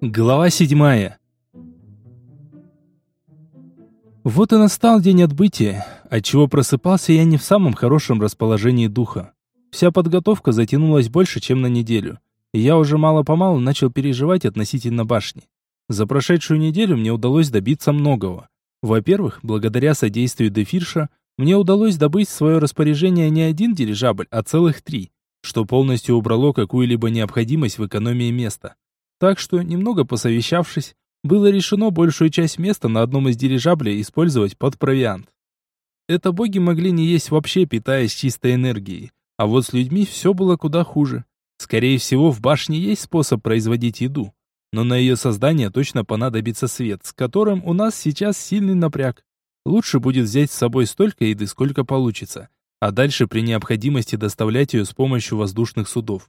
Глава седьмая. Вот и настал день отбытия, отчего просыпался я не в самом хорошем расположении духа. Вся подготовка затянулась больше, чем на неделю, и я уже мало-помалу начал переживать относительно башни. За прошедшую неделю мне удалось добиться многого. Во-первых, благодаря содействию Дефирша, мне удалось добыть в свое распоряжение не один дирижабль, а целых три, что полностью убрало какую-либо необходимость в экономии места. Так что, немного посовещавшись, было решено большую часть места на одном из дирижаблей использовать под провиант. Это боги могли не есть вообще, питаясь чистой энергией. А вот с людьми все было куда хуже. Скорее всего, в башне есть способ производить еду. Но на ее создание точно понадобится свет, с которым у нас сейчас сильный напряг. Лучше будет взять с собой столько еды, сколько получится, а дальше при необходимости доставлять ее с помощью воздушных судов.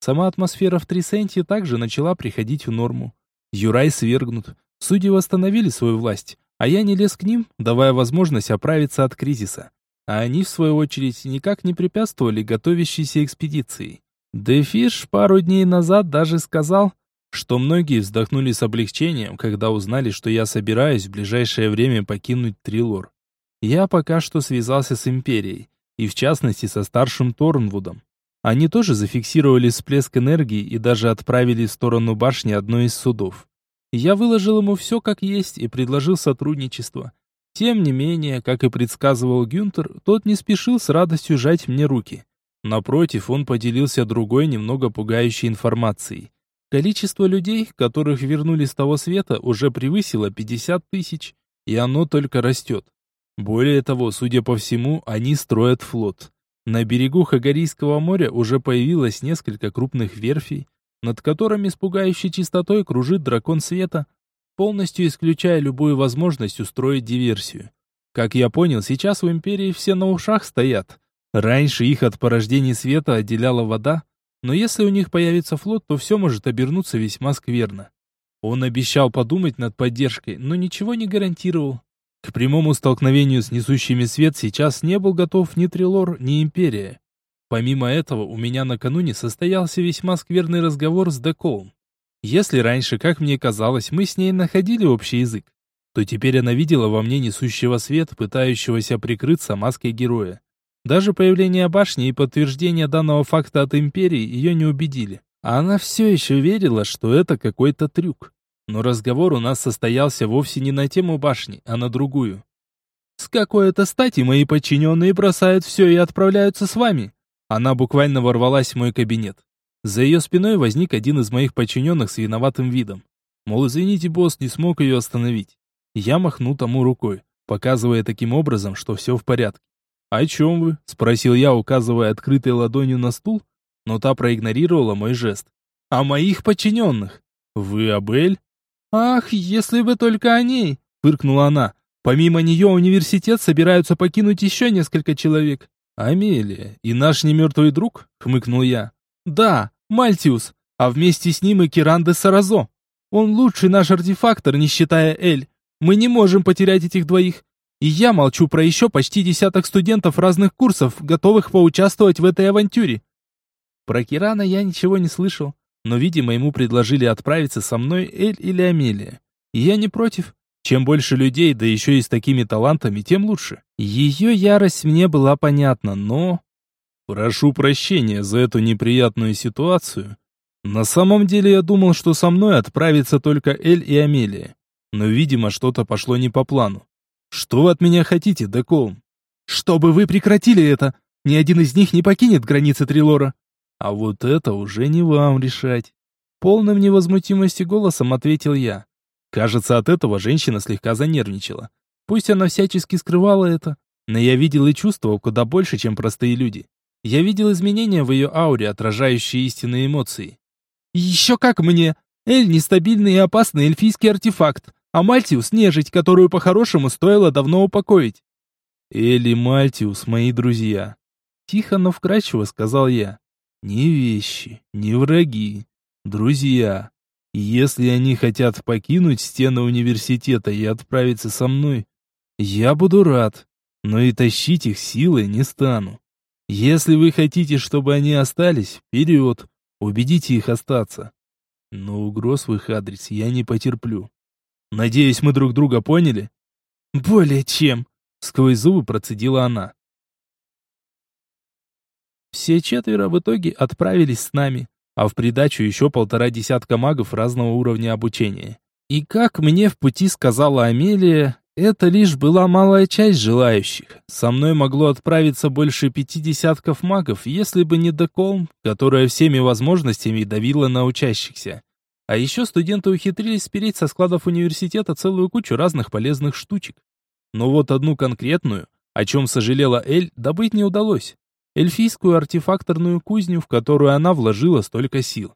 Сама атмосфера в Трисенте также начала приходить в норму. Юрай свергнут, судьи восстановили свою власть, а я не лез к ним, давая возможность оправиться от кризиса. А они, в свою очередь, никак не препятствовали готовящейся экспедиции. Дефиш пару дней назад даже сказал, что многие вздохнули с облегчением, когда узнали, что я собираюсь в ближайшее время покинуть Трилор. Я пока что связался с Империей, и в частности со старшим Торнвудом. Они тоже зафиксировали всплеск энергии и даже отправили в сторону башни одно из судов. Я выложил ему все как есть и предложил сотрудничество. Тем не менее, как и предсказывал Гюнтер, тот не спешил с радостью жать мне руки. Напротив, он поделился другой, немного пугающей информацией. Количество людей, которых вернули с того света, уже превысило 50 тысяч, и оно только растет. Более того, судя по всему, они строят флот. На берегу Хагарийского моря уже появилось несколько крупных верфей, над которыми с пугающей чистотой кружит дракон света, полностью исключая любую возможность устроить диверсию. Как я понял, сейчас в Империи все на ушах стоят. Раньше их от порождений света отделяла вода, но если у них появится флот, то все может обернуться весьма скверно. Он обещал подумать над поддержкой, но ничего не гарантировал. К прямому столкновению с несущими свет сейчас не был готов ни Трилор, ни Империя. Помимо этого, у меня накануне состоялся весьма скверный разговор с Деколом. Если раньше, как мне казалось, мы с ней находили общий язык, то теперь она видела во мне несущего свет, пытающегося прикрыться маской героя. Даже появление башни и подтверждение данного факта от Империи ее не убедили. Она все еще верила, что это какой-то трюк. Но разговор у нас состоялся вовсе не на тему башни, а на другую. «С какой-то стати мои подчиненные бросают все и отправляются с вами?» Она буквально ворвалась в мой кабинет. За ее спиной возник один из моих подчиненных с виноватым видом. Мол, извините, босс, не смог ее остановить. Я махну тому рукой, показывая таким образом, что все в порядке. «О чем вы?» – спросил я, указывая открытой ладонью на стул, но та проигнорировала мой жест. «О моих подчиненных!» «Вы Абель?» «Ах, если бы только о ней!» — фыркнула она. «Помимо нее университет собираются покинуть еще несколько человек». «Амелия, и наш немертвый друг?» — хмыкнул я. «Да, Мальтиус, а вместе с ним и Киран де Саразо. Он лучший наш артефактор, не считая Эль. Мы не можем потерять этих двоих. И я молчу про еще почти десяток студентов разных курсов, готовых поучаствовать в этой авантюре». Про Кирана я ничего не слышал но, видимо, ему предложили отправиться со мной Эль или Амелия. И я не против. Чем больше людей, да еще и с такими талантами, тем лучше. Ее ярость мне была понятна, но... Прошу прощения за эту неприятную ситуацию. На самом деле я думал, что со мной отправятся только Эль и Амелия. Но, видимо, что-то пошло не по плану. Что вы от меня хотите, Деколм? Чтобы вы прекратили это! Ни один из них не покинет границы Трилора. А вот это уже не вам решать. Полным невозмутимости голосом ответил я. Кажется, от этого женщина слегка занервничала. Пусть она всячески скрывала это, но я видел и чувствовал куда больше, чем простые люди. Я видел изменения в ее ауре, отражающие истинные эмоции. «Еще как мне! Эль — нестабильный и опасный эльфийский артефакт, а Мальтиус — нежить, которую по-хорошему стоило давно упокоить». «Эль и Мальтиус — мои друзья», — тихо, но вкрадчиво сказал я. Не вещи, не враги, друзья. Если они хотят покинуть стены университета и отправиться со мной, я буду рад, но и тащить их силой не стану. Если вы хотите, чтобы они остались, вперед. Убедите их остаться. Но угроз в их адрес я не потерплю. Надеюсь, мы друг друга поняли? Более чем, сквозь зубы процедила она. Все четверо в итоге отправились с нами, а в придачу еще полтора десятка магов разного уровня обучения. И как мне в пути сказала Амелия, это лишь была малая часть желающих. Со мной могло отправиться больше пяти десятков магов, если бы не Деколм, которая всеми возможностями давила на учащихся. А еще студенты ухитрились спереть со складов университета целую кучу разных полезных штучек. Но вот одну конкретную, о чем сожалела Эль, добыть не удалось. Эльфийскую артефакторную кузню, в которую она вложила столько сил.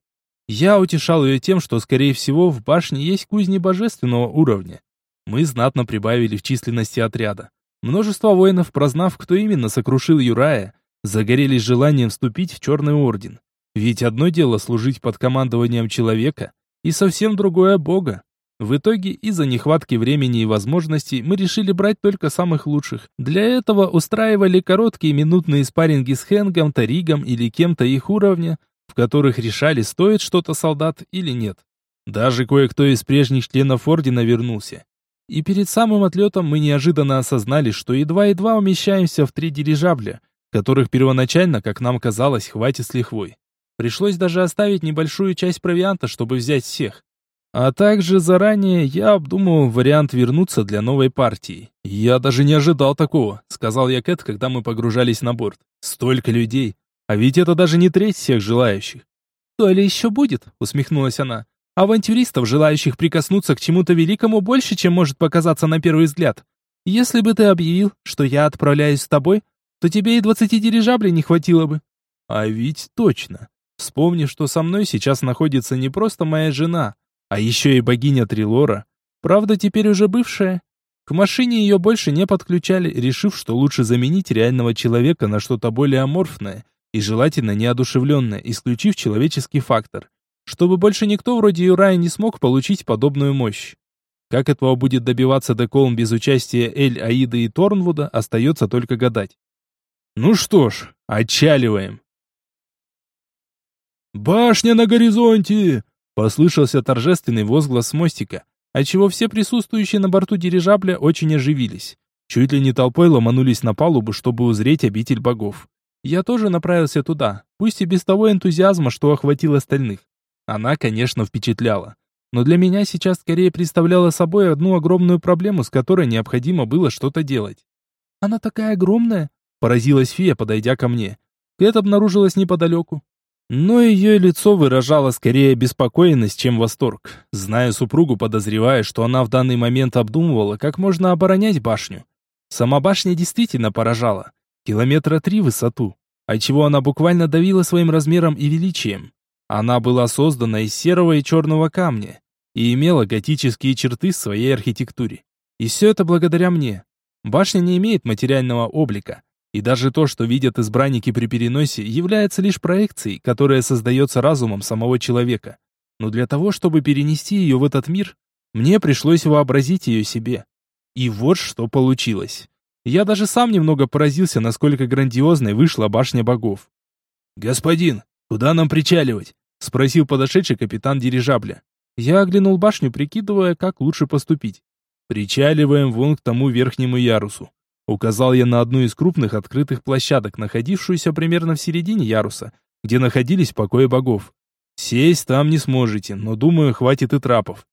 Я утешал ее тем, что, скорее всего, в башне есть кузни божественного уровня. Мы знатно прибавили в численности отряда. Множество воинов, прознав, кто именно сокрушил Юрая, загорелись желанием вступить в Черный Орден. Ведь одно дело служить под командованием человека, и совсем другое Бога. В итоге, из-за нехватки времени и возможностей, мы решили брать только самых лучших. Для этого устраивали короткие минутные спарринги с Хэнгом, Таригом или кем-то их уровня, в которых решали, стоит что-то солдат или нет. Даже кое-кто из прежних членов Ордена вернулся. И перед самым отлетом мы неожиданно осознали, что едва-едва умещаемся в три дирижабля, которых первоначально, как нам казалось, хватит с лихвой. Пришлось даже оставить небольшую часть провианта, чтобы взять всех. А также заранее я обдумывал вариант вернуться для новой партии. «Я даже не ожидал такого», — сказал я Кэт, когда мы погружались на борт. «Столько людей! А ведь это даже не треть всех желающих». «То ли еще будет?» — усмехнулась она. «Авантюристов, желающих прикоснуться к чему-то великому, больше, чем может показаться на первый взгляд. Если бы ты объявил, что я отправляюсь с тобой, то тебе и двадцати дирижаблей не хватило бы». «А ведь точно. Вспомни, что со мной сейчас находится не просто моя жена, а еще и богиня Трилора. Правда, теперь уже бывшая. К машине ее больше не подключали, решив, что лучше заменить реального человека на что-то более аморфное и желательно неодушевленное, исключив человеческий фактор, чтобы больше никто вроде Юрая не смог получить подобную мощь. Как этого будет добиваться Деколм без участия Эль, Аиды и Торнвуда, остается только гадать. Ну что ж, отчаливаем. «Башня на горизонте!» Послышался торжественный возглас с мостика, отчего все присутствующие на борту дирижабля очень оживились. Чуть ли не толпой ломанулись на палубу, чтобы узреть обитель богов. Я тоже направился туда, пусть и без того энтузиазма, что охватил остальных. Она, конечно, впечатляла. Но для меня сейчас скорее представляла собой одну огромную проблему, с которой необходимо было что-то делать. «Она такая огромная?» – поразилась фея, подойдя ко мне. Кэт обнаружилась неподалеку. Но ее лицо выражало скорее беспокоенность, чем восторг. Зная супругу, подозревая, что она в данный момент обдумывала, как можно оборонять башню. Сама башня действительно поражала. Километра три в высоту, отчего она буквально давила своим размером и величием. Она была создана из серого и черного камня и имела готические черты в своей архитектуре. И все это благодаря мне. Башня не имеет материального облика, и даже то, что видят избранники при переносе, является лишь проекцией, которая создается разумом самого человека. Но для того, чтобы перенести ее в этот мир, мне пришлось вообразить ее себе. И вот что получилось. Я даже сам немного поразился, насколько грандиозной вышла башня богов. «Господин, куда нам причаливать?» — спросил подошедший капитан дирижабля. Я оглянул башню, прикидывая, как лучше поступить. «Причаливаем вон к тому верхнему ярусу. Указал я на одну из крупных открытых площадок, находившуюся примерно в середине яруса, где находились покои богов. Сесть там не сможете, но, думаю, хватит и трапов.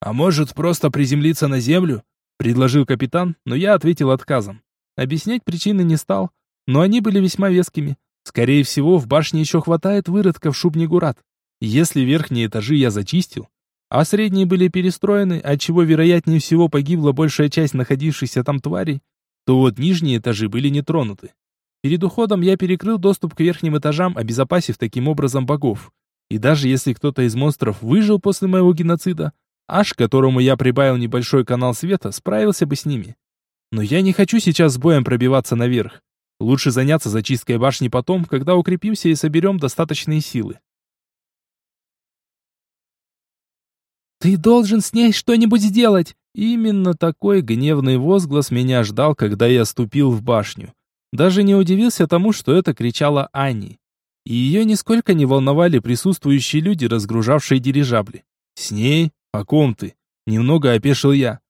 А может, просто приземлиться на землю? Предложил капитан, но я ответил отказом. Объяснять причины не стал, но они были весьма вескими. Скорее всего, в башне еще хватает выродков шубнигурат. Если верхние этажи я зачистил, а средние были перестроены, отчего вероятнее всего погибла большая часть находившихся там тварей, то вот нижние этажи были не тронуты. Перед уходом я перекрыл доступ к верхним этажам, обезопасив таким образом богов. И даже если кто-то из монстров выжил после моего геноцида, Аш, которому я прибавил небольшой канал света, справился бы с ними. Но я не хочу сейчас с боем пробиваться наверх. Лучше заняться зачисткой башни потом, когда укрепимся и соберем достаточные силы. «Ты должен с ней что-нибудь сделать!» Именно такой гневный возглас меня ждал, когда я ступил в башню. Даже не удивился тому, что это кричала Анни. И ее нисколько не волновали присутствующие люди, разгружавшие дирижабли. «С ней? О ком ты?» Немного опешил я.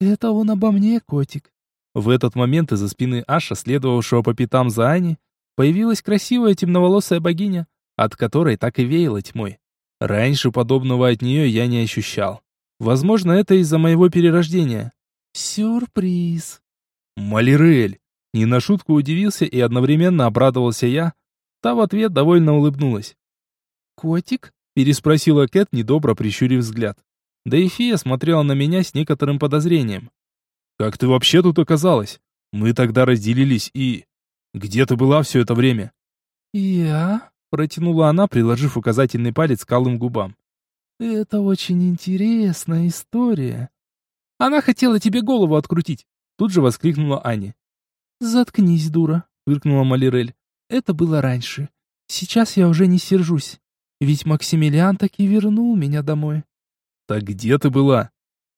«Это он обо мне, котик». В этот момент из-за спины Аша, следовавшего по пятам за Ани, появилась красивая темноволосая богиня, от которой так и веяло тьмой. Раньше подобного от нее я не ощущал. Возможно, это из-за моего перерождения. Сюрприз. Малирель. Не на шутку удивился и одновременно обрадовался я. Та в ответ довольно улыбнулась. «Котик?» — переспросила Кэт, недобро прищурив взгляд. Да и фея смотрела на меня с некоторым подозрением. «Как ты вообще тут оказалась? Мы тогда разделились и... Где ты была все это время?» «Я?» — протянула она, приложив указательный палец к алым губам. «Это очень интересная история». «Она хотела тебе голову открутить!» Тут же воскликнула Аня. «Заткнись, дура!» — фыркнула Малирель. «Это было раньше. Сейчас я уже не сержусь. Ведь Максимилиан таки вернул меня домой». «Так где ты была?»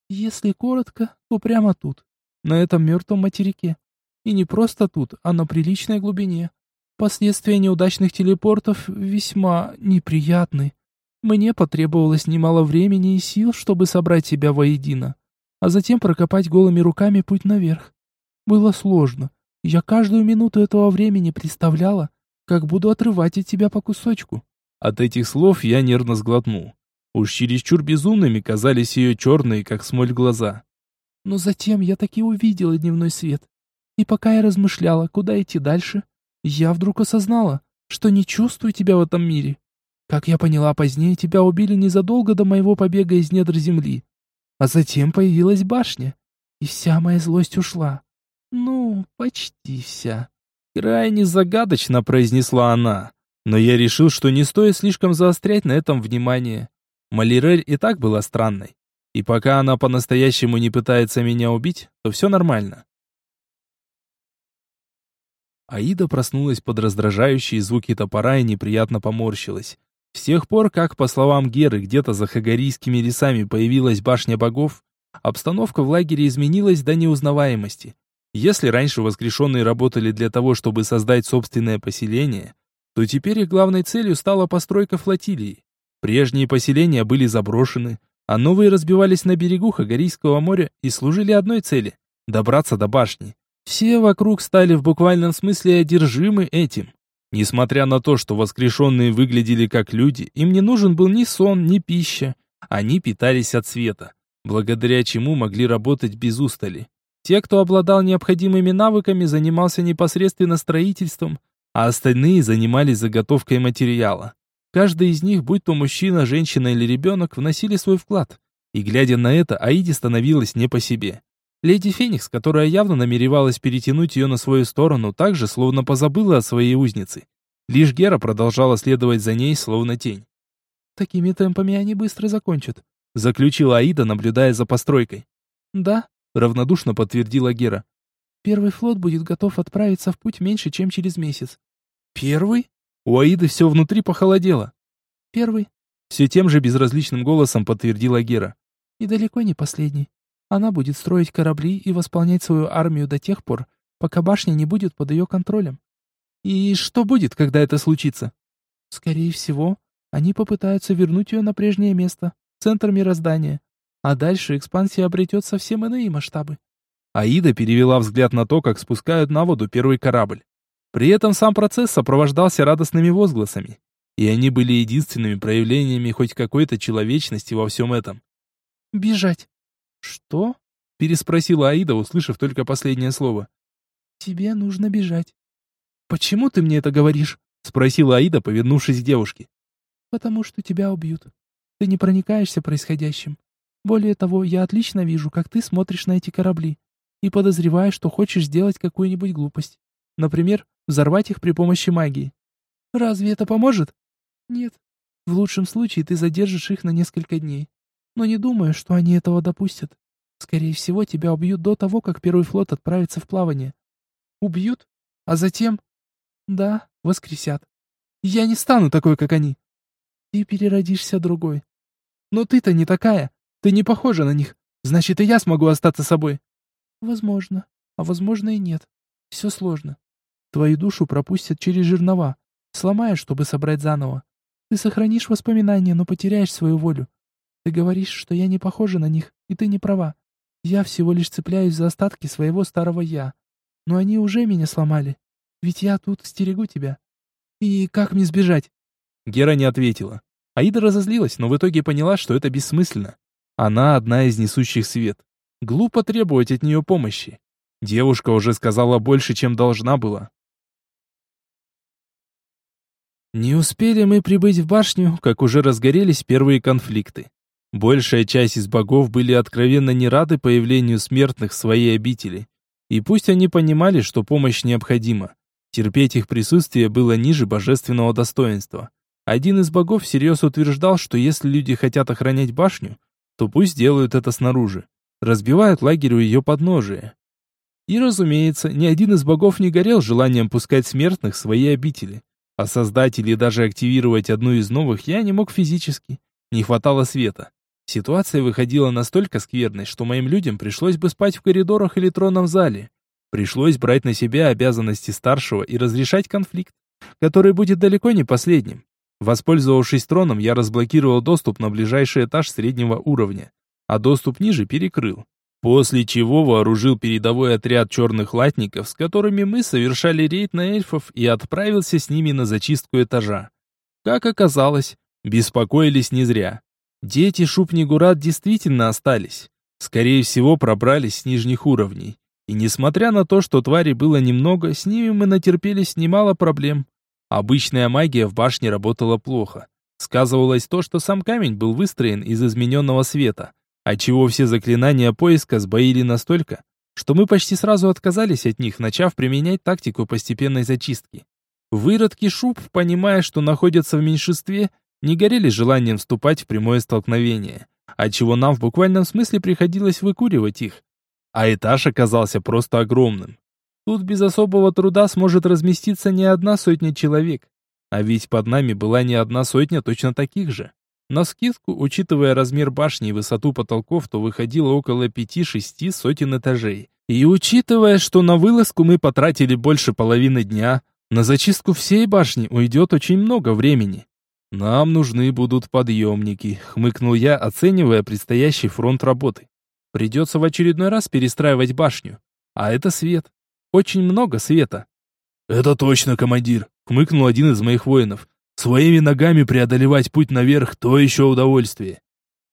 «Если коротко, то прямо тут, на этом мертвом материке. И не просто тут, а на приличной глубине. Последствия неудачных телепортов весьма неприятны. Мне потребовалось немало времени и сил, чтобы собрать себя воедино, а затем прокопать голыми руками путь наверх. Было сложно. Я каждую минуту этого времени представляла, как буду отрывать от тебя по кусочку. От этих слов я нервно сглотнул. Уж чересчур безумными казались ее черные, как смоль, глаза. Но затем я таки увидела дневной свет. И пока я размышляла, куда идти дальше, я вдруг осознала, что не чувствую тебя в этом мире. Как я поняла позднее, тебя убили незадолго до моего побега из недр земли. А затем появилась башня, и вся моя злость ушла. Ну, почти вся. Крайне загадочно произнесла она, но я решил, что не стоит слишком заострять на этом внимание. Малирель и так была странной. И пока она по-настоящему не пытается меня убить, то все нормально. Аида проснулась под раздражающие звуки топора и неприятно поморщилась. С тех пор, как, по словам Геры, где-то за Хагарийскими лесами появилась башня богов, обстановка в лагере изменилась до неузнаваемости. Если раньше воскрешенные работали для того, чтобы создать собственное поселение, то теперь их главной целью стала постройка флотилии. Прежние поселения были заброшены, а новые разбивались на берегу Хагарийского моря и служили одной цели – добраться до башни. Все вокруг стали в буквальном смысле одержимы этим. Несмотря на то, что воскрешенные выглядели как люди, им не нужен был ни сон, ни пища. Они питались от света, благодаря чему могли работать без устали. Те, кто обладал необходимыми навыками, занимался непосредственно строительством, а остальные занимались заготовкой материала. Каждый из них, будь то мужчина, женщина или ребенок, вносили свой вклад. И глядя на это, Аиде становилось не по себе. Леди Феникс, которая явно намеревалась перетянуть ее на свою сторону, также словно позабыла о своей узнице. Лишь Гера продолжала следовать за ней, словно тень. «Такими темпами они быстро закончат», — заключила Аида, наблюдая за постройкой. «Да», — равнодушно подтвердила Гера. «Первый флот будет готов отправиться в путь меньше, чем через месяц». «Первый?» У Аиды все внутри похолодело. «Первый», — все тем же безразличным голосом подтвердила Гера. «И далеко не последний. Она будет строить корабли и восполнять свою армию до тех пор, пока башня не будет под ее контролем. И что будет, когда это случится? Скорее всего, они попытаются вернуть ее на прежнее место, центр мироздания. А дальше экспансия обретет совсем иные масштабы. Аида перевела взгляд на то, как спускают на воду первый корабль. При этом сам процесс сопровождался радостными возгласами. И они были единственными проявлениями хоть какой-то человечности во всем этом. «Бежать!» «Что?» — переспросила Аида, услышав только последнее слово. «Тебе нужно бежать». «Почему ты мне это говоришь?» — спросила Аида, повернувшись к девушке. «Потому что тебя убьют. Ты не проникаешься происходящим. Более того, я отлично вижу, как ты смотришь на эти корабли и подозреваю, что хочешь сделать какую-нибудь глупость. Например, взорвать их при помощи магии. Разве это поможет? Нет. В лучшем случае ты задержишь их на несколько дней но не думаю, что они этого допустят. Скорее всего, тебя убьют до того, как первый флот отправится в плавание. Убьют? А затем... Да, воскресят. Я не стану такой, как они. Ты переродишься другой. Но ты-то не такая. Ты не похожа на них. Значит, и я смогу остаться собой. Возможно. А возможно и нет. Все сложно. Твою душу пропустят через жернова. Сломаешь, чтобы собрать заново. Ты сохранишь воспоминания, но потеряешь свою волю. Ты говоришь, что я не похожа на них, и ты не права. Я всего лишь цепляюсь за остатки своего старого «я». Но они уже меня сломали. Ведь я тут стерегу тебя. И как мне сбежать?» Гера не ответила. Аида разозлилась, но в итоге поняла, что это бессмысленно. Она одна из несущих свет. Глупо требовать от нее помощи. Девушка уже сказала больше, чем должна была. Не успели мы прибыть в башню, как уже разгорелись первые конфликты. Большая часть из богов были откровенно не рады появлению смертных в своей обители. И пусть они понимали, что помощь необходима, терпеть их присутствие было ниже божественного достоинства. Один из богов всерьез утверждал, что если люди хотят охранять башню, то пусть делают это снаружи. Разбивают лагерь у ее подножия. И, разумеется, ни один из богов не горел желанием пускать смертных в свои обители. А создать или даже активировать одну из новых я не мог физически. Не хватало света. Ситуация выходила настолько скверной, что моим людям пришлось бы спать в коридорах или тронном зале. Пришлось брать на себя обязанности старшего и разрешать конфликт, который будет далеко не последним. Воспользовавшись троном, я разблокировал доступ на ближайший этаж среднего уровня, а доступ ниже перекрыл. После чего вооружил передовой отряд черных латников, с которыми мы совершали рейд на эльфов и отправился с ними на зачистку этажа. Как оказалось, беспокоились не зря. Дети Шупнигурат действительно остались. Скорее всего, пробрались с нижних уровней. И несмотря на то, что тварей было немного, с ними мы натерпелись немало проблем. Обычная магия в башне работала плохо. Сказывалось то, что сам камень был выстроен из измененного света, отчего все заклинания поиска сбоили настолько, что мы почти сразу отказались от них, начав применять тактику постепенной зачистки. Выродки шуб, понимая, что находятся в меньшинстве, не горели желанием вступать в прямое столкновение, отчего нам в буквальном смысле приходилось выкуривать их. А этаж оказался просто огромным. Тут без особого труда сможет разместиться не одна сотня человек. А ведь под нами была не одна сотня точно таких же. На скидку, учитывая размер башни и высоту потолков, то выходило около пяти-шести сотен этажей. И учитывая, что на вылазку мы потратили больше половины дня, на зачистку всей башни уйдет очень много времени. «Нам нужны будут подъемники», — хмыкнул я, оценивая предстоящий фронт работы. «Придется в очередной раз перестраивать башню. А это свет. Очень много света». «Это точно, командир», — хмыкнул один из моих воинов. «Своими ногами преодолевать путь наверх — то еще удовольствие».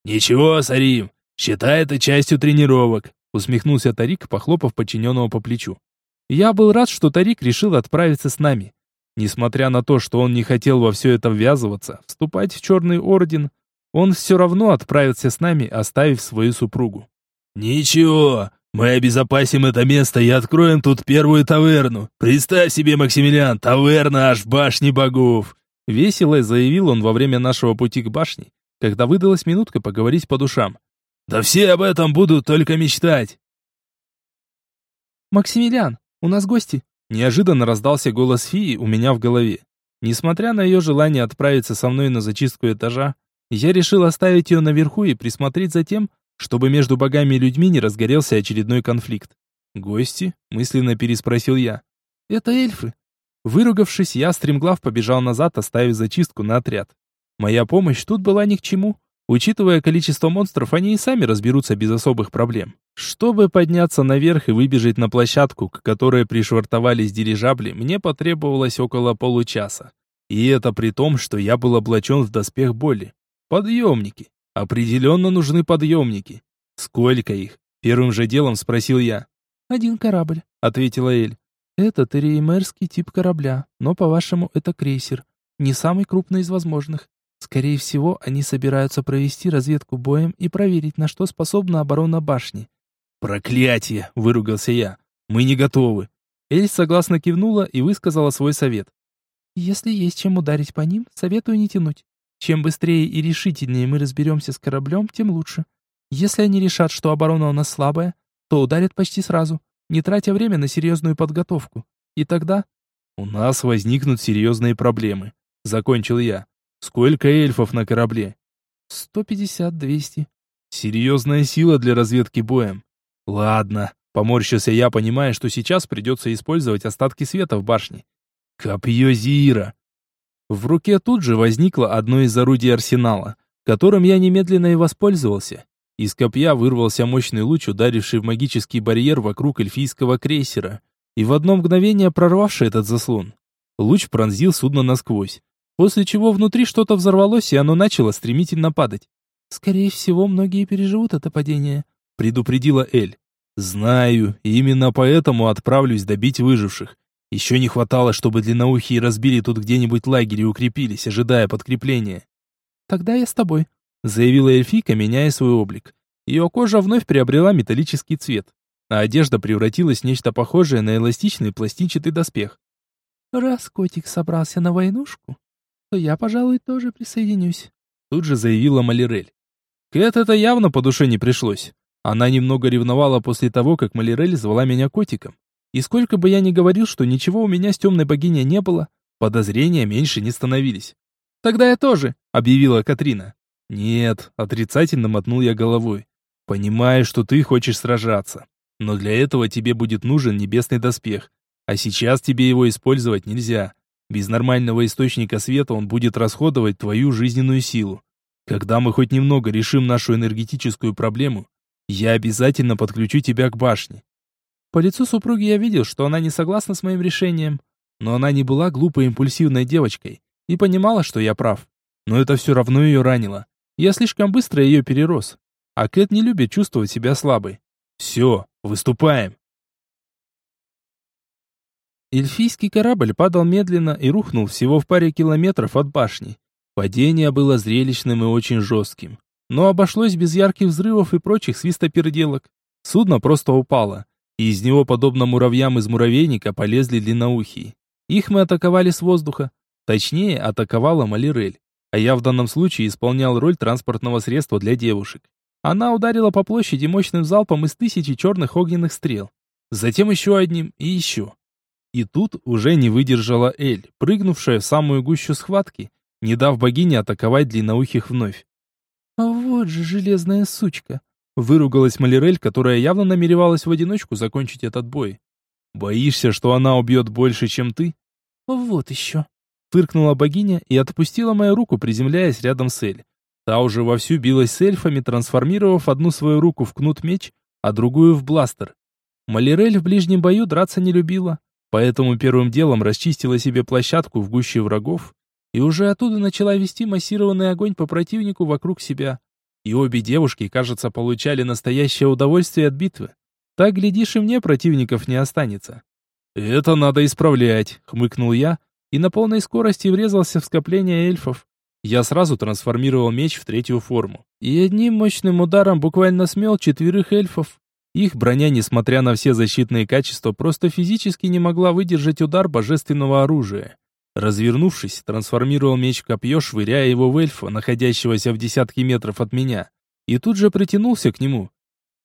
«Ничего, Сарим, считай это частью тренировок», — усмехнулся Тарик, похлопав подчиненного по плечу. Я был рад, что Тарик решил отправиться с нами. Несмотря на то, что он не хотел во все это ввязываться, вступать в Черный Орден, он все равно отправился с нами, оставив свою супругу. «Ничего, мы обезопасим это место и откроем тут первую таверну. Представь себе, Максимилиан, таверна аж в башне богов!» Весело заявил он во время нашего пути к башне, когда выдалась минутка поговорить по душам. «Да все об этом будут только мечтать!» «Максимилиан, у нас гости!» Неожиданно раздался голос фии у меня в голове. Несмотря на ее желание отправиться со мной на зачистку этажа, я решил оставить ее наверху и присмотреть за тем, чтобы между богами и людьми не разгорелся очередной конфликт. «Гости?» — мысленно переспросил я. «Это эльфы». Выругавшись, я стремглав побежал назад, оставив зачистку на отряд. Моя помощь тут была ни к чему. Учитывая количество монстров, они и сами разберутся без особых проблем. Чтобы подняться наверх и выбежать на площадку, к которой пришвартовались дирижабли, мне потребовалось около получаса. И это при том, что я был облачен в доспех боли. Подъемники. Определенно нужны подъемники. Сколько их? Первым же делом спросил я. «Один корабль», — ответила Эль. «Это терриемерский тип корабля, но, по-вашему, это крейсер. Не самый крупный из возможных. Скорее всего, они собираются провести разведку боем и проверить, на что способна оборона башни. «Проклятие!» — выругался я. «Мы не готовы». Эль согласно кивнула и высказала свой совет. «Если есть чем ударить по ним, советую не тянуть. Чем быстрее и решительнее мы разберемся с кораблем, тем лучше. Если они решат, что оборона у нас слабая, то ударят почти сразу, не тратя время на серьезную подготовку. И тогда...» «У нас возникнут серьезные проблемы», — закончил я. Сколько эльфов на корабле? Сто пятьдесят-двести. Серьезная сила для разведки боем. Ладно, поморщился я, понимая, что сейчас придется использовать остатки света в башне. Копье Зира. В руке тут же возникло одно из орудий арсенала, которым я немедленно и воспользовался. Из копья вырвался мощный луч, ударивший в магический барьер вокруг эльфийского крейсера, и в одно мгновение прорвавший этот заслон. Луч пронзил судно насквозь, после чего внутри что-то взорвалось, и оно начало стремительно падать. «Скорее всего, многие переживут это падение», — предупредила Эль. «Знаю, именно поэтому отправлюсь добить выживших. Еще не хватало, чтобы длинноухие разбили тут где-нибудь лагерь и укрепились, ожидая подкрепления». «Тогда я с тобой», — заявила эльфийка, меняя свой облик. Ее кожа вновь приобрела металлический цвет, а одежда превратилась в нечто похожее на эластичный пластинчатый доспех. «Раз котик собрался на войнушку, то я, пожалуй, тоже присоединюсь», — тут же заявила Малирель. Кэт это явно по душе не пришлось. Она немного ревновала после того, как Малирель звала меня котиком. И сколько бы я ни говорил, что ничего у меня с темной богиней не было, подозрения меньше не становились. «Тогда я тоже», — объявила Катрина. «Нет», — отрицательно мотнул я головой. «Понимаю, что ты хочешь сражаться, но для этого тебе будет нужен небесный доспех, а сейчас тебе его использовать нельзя. Без нормального источника света он будет расходовать твою жизненную силу. Когда мы хоть немного решим нашу энергетическую проблему, я обязательно подключу тебя к башне. По лицу супруги я видел, что она не согласна с моим решением, но она не была глупой импульсивной девочкой и понимала, что я прав. Но это все равно ее ранило. Я слишком быстро ее перерос. А Кэт не любит чувствовать себя слабой. Все, выступаем. Эльфийский корабль падал медленно и рухнул всего в паре километров от башни. Падение было зрелищным и очень жестким но обошлось без ярких взрывов и прочих свистоперделок. Судно просто упало, и из него, подобно муравьям из муравейника, полезли длинноухие. Их мы атаковали с воздуха. Точнее, атаковала Малирель. А я в данном случае исполнял роль транспортного средства для девушек. Она ударила по площади мощным залпом из тысячи черных огненных стрел. Затем еще одним и еще. И тут уже не выдержала Эль, прыгнувшая в самую гущу схватки, не дав богине атаковать длинноухих вновь. «А вот же железная сучка!» Выругалась Малирель, которая явно намеревалась в одиночку закончить этот бой. «Боишься, что она убьет больше, чем ты?» «Вот еще!» Фыркнула богиня и отпустила мою руку, приземляясь рядом с Эль. Та уже вовсю билась с эльфами, трансформировав одну свою руку в кнут-меч, а другую в бластер. Малирель в ближнем бою драться не любила, поэтому первым делом расчистила себе площадку в гуще врагов и уже оттуда начала вести массированный огонь по противнику вокруг себя. И обе девушки, кажется, получали настоящее удовольствие от битвы. Так, глядишь, и мне противников не останется. «Это надо исправлять», — хмыкнул я, и на полной скорости врезался в скопление эльфов. Я сразу трансформировал меч в третью форму. И одним мощным ударом буквально смел четверых эльфов. Их броня, несмотря на все защитные качества, просто физически не могла выдержать удар божественного оружия. Развернувшись, трансформировал меч в копье, швыряя его в эльфа, находящегося в десятке метров от меня, и тут же притянулся к нему.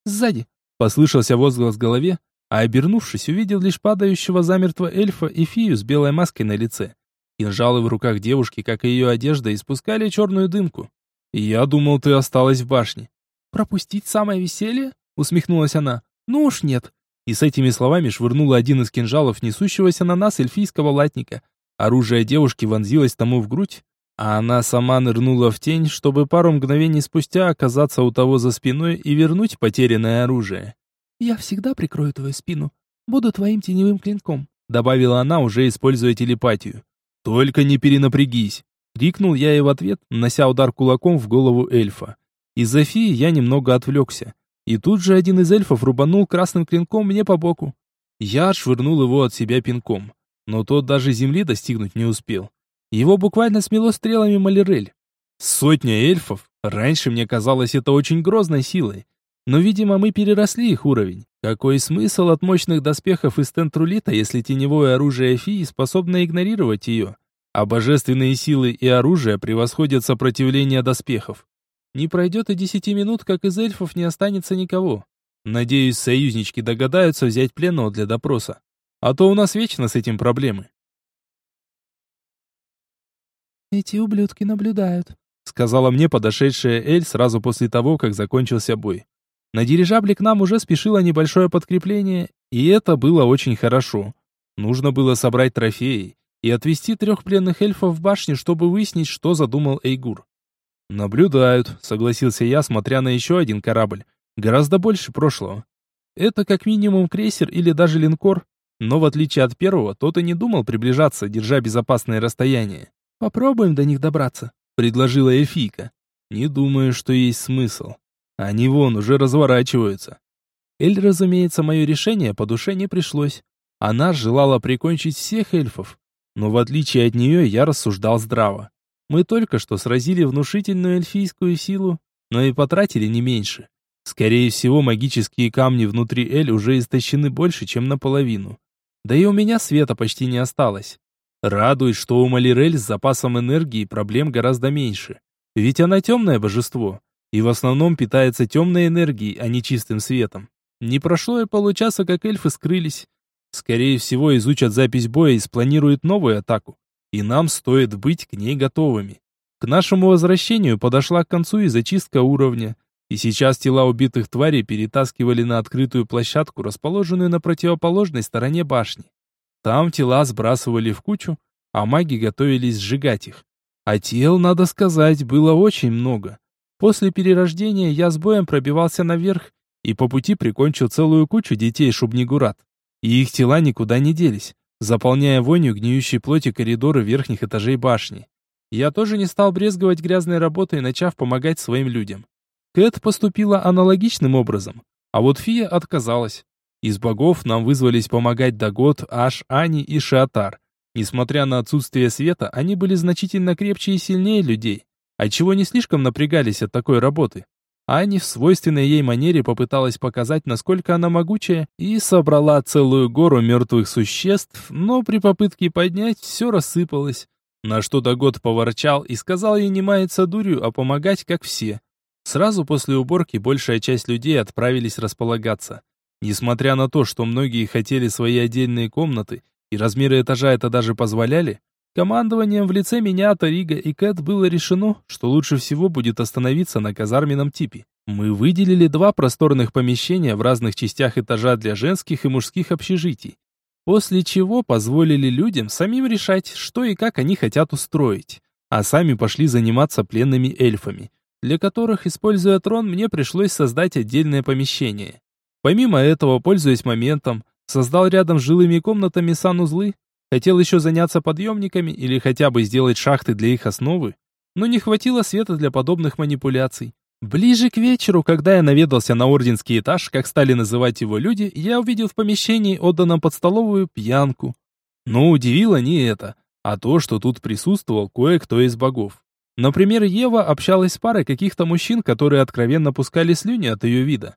«Сзади!» — послышался возглас в голове, а обернувшись, увидел лишь падающего замертво эльфа и фию с белой маской на лице. Кинжалы в руках девушки, как и ее одежда, испускали черную дымку. «Я думал, ты осталась в башне». «Пропустить самое веселье?» — усмехнулась она. «Ну уж нет». И с этими словами швырнула один из кинжалов несущегося на нас эльфийского латника, Оружие девушки вонзилось тому в грудь, а она сама нырнула в тень, чтобы пару мгновений спустя оказаться у того за спиной и вернуть потерянное оружие. «Я всегда прикрою твою спину. Буду твоим теневым клинком», добавила она, уже используя телепатию. «Только не перенапрягись!» Крикнул я ей в ответ, нанося удар кулаком в голову эльфа. Из-за я немного отвлекся. И тут же один из эльфов рубанул красным клинком мне по боку. Я отшвырнул его от себя пинком но тот даже земли достигнуть не успел. Его буквально смело стрелами Малирель. Сотня эльфов. Раньше мне казалось это очень грозной силой. Но, видимо, мы переросли их уровень. Какой смысл от мощных доспехов из тентрулита, если теневое оружие Фии способно игнорировать ее? А божественные силы и оружие превосходят сопротивление доспехов. Не пройдет и десяти минут, как из эльфов не останется никого. Надеюсь, союзнички догадаются взять пленного для допроса. А то у нас вечно с этим проблемы. «Эти ублюдки наблюдают», — сказала мне подошедшая Эль сразу после того, как закончился бой. На дирижабле к нам уже спешило небольшое подкрепление, и это было очень хорошо. Нужно было собрать трофеи, и отвезти трех пленных эльфов в башню, чтобы выяснить, что задумал Эйгур. «Наблюдают», — согласился я, смотря на еще один корабль, гораздо больше прошлого. Это как минимум крейсер или даже линкор, но в отличие от первого, тот и не думал приближаться, держа безопасное расстояние. «Попробуем до них добраться», — предложила эльфийка. «Не думаю, что есть смысл. Они вон уже разворачиваются». Эль, разумеется, мое решение по душе не пришлось. Она желала прикончить всех эльфов. Но в отличие от нее я рассуждал здраво. Мы только что сразили внушительную эльфийскую силу, но и потратили не меньше. Скорее всего, магические камни внутри Эль уже истощены больше, чем наполовину. Да и у меня света почти не осталось. Радует, что у Малирель с запасом энергии проблем гораздо меньше. Ведь она темное божество, и в основном питается темной энергией, а не чистым светом. Не прошло и получаса, как эльфы скрылись. Скорее всего, изучат запись боя и спланируют новую атаку. И нам стоит быть к ней готовыми. К нашему возвращению подошла к концу и зачистка уровня. И сейчас тела убитых тварей перетаскивали на открытую площадку, расположенную на противоположной стороне башни. Там тела сбрасывали в кучу, а маги готовились сжигать их. А тел, надо сказать, было очень много. После перерождения я с боем пробивался наверх и по пути прикончил целую кучу детей Шубнигурат. И их тела никуда не делись, заполняя вонью гниющей плоти коридоры верхних этажей башни. Я тоже не стал брезговать грязной работой, начав помогать своим людям. Кэт поступила аналогичным образом, а вот Фия отказалась. Из богов нам вызвались помогать Дагот, Аш, Ани и Шиатар. Несмотря на отсутствие света, они были значительно крепче и сильнее людей, отчего не слишком напрягались от такой работы. Ани в свойственной ей манере попыталась показать, насколько она могучая, и собрала целую гору мертвых существ, но при попытке поднять все рассыпалось. На что Дагот поворчал и сказал ей не маяться дурью, а помогать, как все. Сразу после уборки большая часть людей отправились располагаться. Несмотря на то, что многие хотели свои отдельные комнаты, и размеры этажа это даже позволяли, командованием в лице меня, Тарига и Кэт было решено, что лучше всего будет остановиться на казарменном типе. Мы выделили два просторных помещения в разных частях этажа для женских и мужских общежитий, после чего позволили людям самим решать, что и как они хотят устроить, а сами пошли заниматься пленными эльфами для которых, используя трон, мне пришлось создать отдельное помещение. Помимо этого, пользуясь моментом, создал рядом с жилыми комнатами санузлы, хотел еще заняться подъемниками или хотя бы сделать шахты для их основы, но не хватило света для подобных манипуляций. Ближе к вечеру, когда я наведался на орденский этаж, как стали называть его люди, я увидел в помещении, отданном под столовую, пьянку. Но удивило не это, а то, что тут присутствовал кое-кто из богов. Например, Ева общалась с парой каких-то мужчин, которые откровенно пускали слюни от ее вида.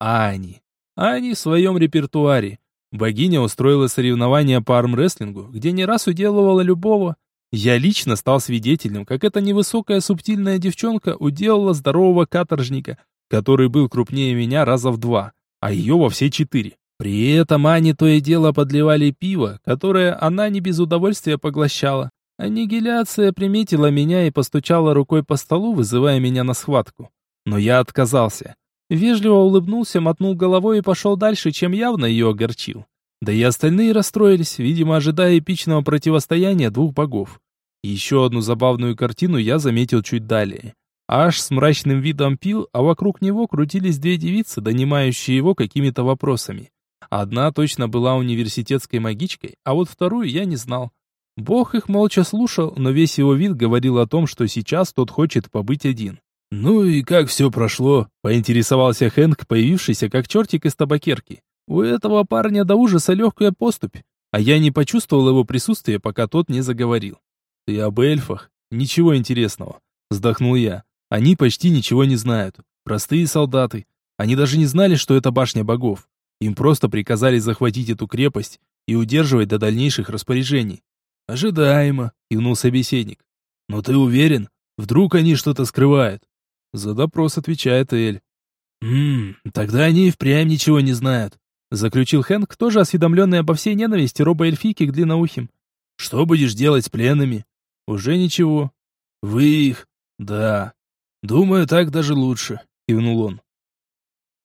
Ани. Ани в своем репертуаре. Богиня устроила соревнования по армрестлингу, где не раз уделывала любого. Я лично стал свидетелем, как эта невысокая субтильная девчонка уделала здорового каторжника, который был крупнее меня раза в два, а ее во все четыре. При этом Ани то и дело подливали пиво, которое она не без удовольствия поглощала. Аннигиляция приметила меня и постучала рукой по столу, вызывая меня на схватку. Но я отказался. Вежливо улыбнулся, мотнул головой и пошел дальше, чем явно ее огорчил. Да и остальные расстроились, видимо, ожидая эпичного противостояния двух богов. Еще одну забавную картину я заметил чуть далее. Аж с мрачным видом пил, а вокруг него крутились две девицы, донимающие его какими-то вопросами. Одна точно была университетской магичкой, а вот вторую я не знал. Бог их молча слушал, но весь его вид говорил о том, что сейчас тот хочет побыть один. «Ну и как все прошло?» — поинтересовался Хэнк, появившийся как чертик из табакерки. «У этого парня до ужаса легкая поступь, а я не почувствовал его присутствия, пока тот не заговорил». «Ты об эльфах? Ничего интересного», — вздохнул я. «Они почти ничего не знают. Простые солдаты. Они даже не знали, что это башня богов. Им просто приказали захватить эту крепость и удерживать до дальнейших распоряжений. «Ожидаемо», — кивнул собеседник. «Но ты уверен? Вдруг они что-то скрывают?» За допрос отвечает Эль. «Ммм, тогда они и впрямь ничего не знают», — заключил Хэнк, тоже осведомленный обо всей ненависти робо-эльфийки к длинноухим. «Что будешь делать с пленными?» «Уже ничего». «Вы их?» «Да». «Думаю, так даже лучше», — кивнул он.